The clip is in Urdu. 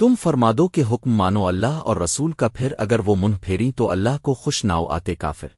تم فرمادو کے حکم مانو اللہ اور رسول کا پھر اگر وہ منہ پھیری تو اللہ کو خوش ناؤ آتے کافر۔